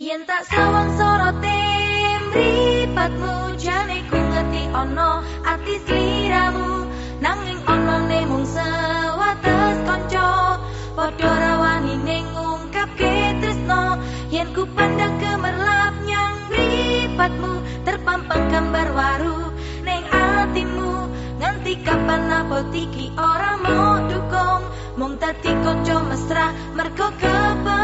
Yen tak sawang sorote mripatmu jane ku ngerti ana ati sliramu. Nanging ana ne mung sewates kanca padha rawani ning ngungkapke tresno. Yen ku pandang gemerlap nyang mripatmu terpampang gambar waru ning atimu. Nganti kapan apa tiki ora mau dukung? Mung dadi kanca mesra mergo kependam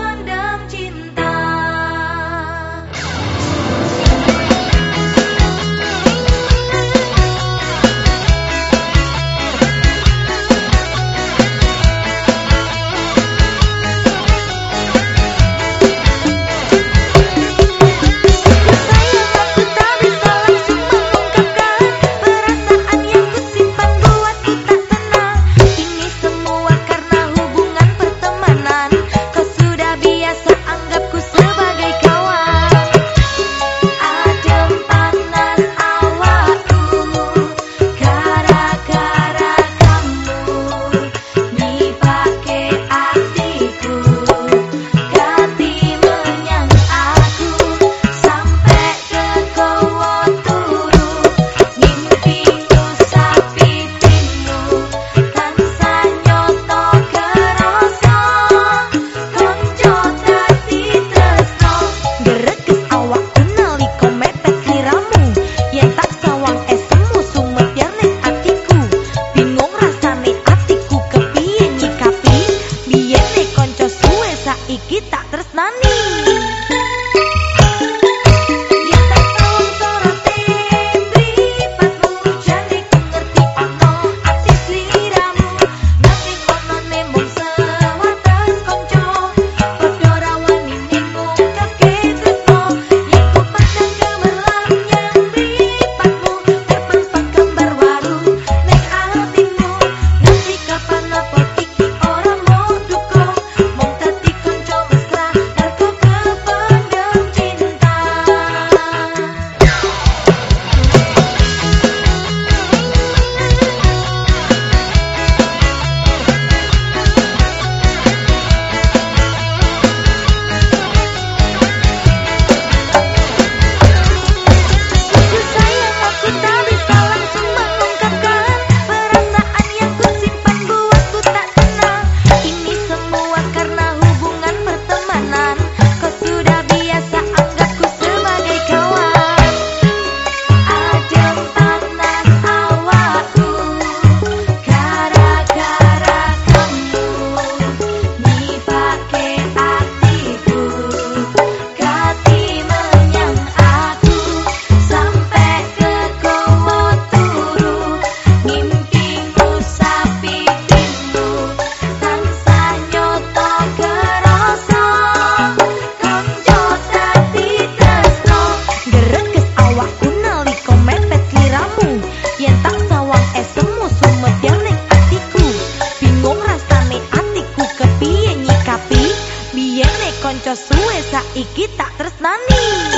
saiki tak tresnani